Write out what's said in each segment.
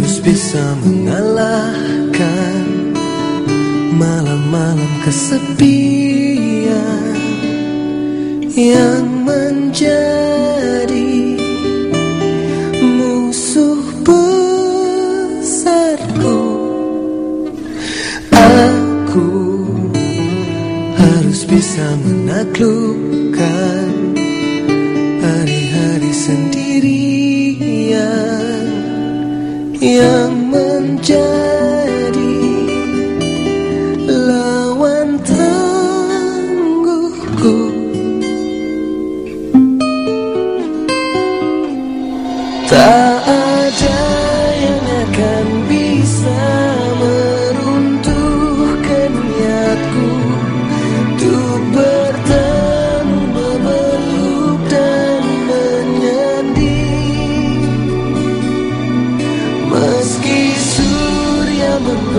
bisa mengalahkan malam-malam kesepian yang menjadi musuh besarku. Aku harus bisa menaklukkan yang menjadi lawan tangguhku. Tak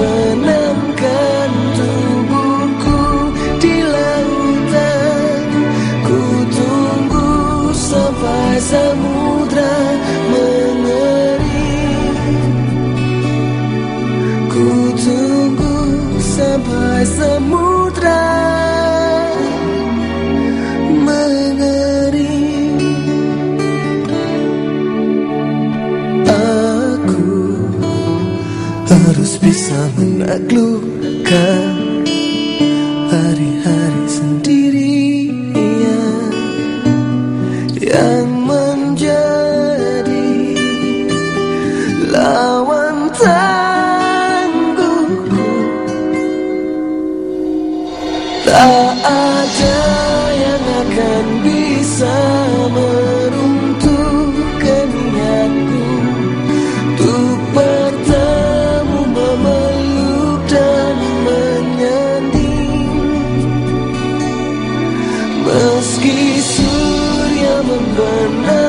surya membenamkan tubuhku di lautan, ku tunggu sampai samudra mengering. Ku tunggu sampai samudra bisa menaklukkan hari-hari sendirian yang menjadi lawan tangguhku. Tak ada yang akan bisa Meski surya membenamkan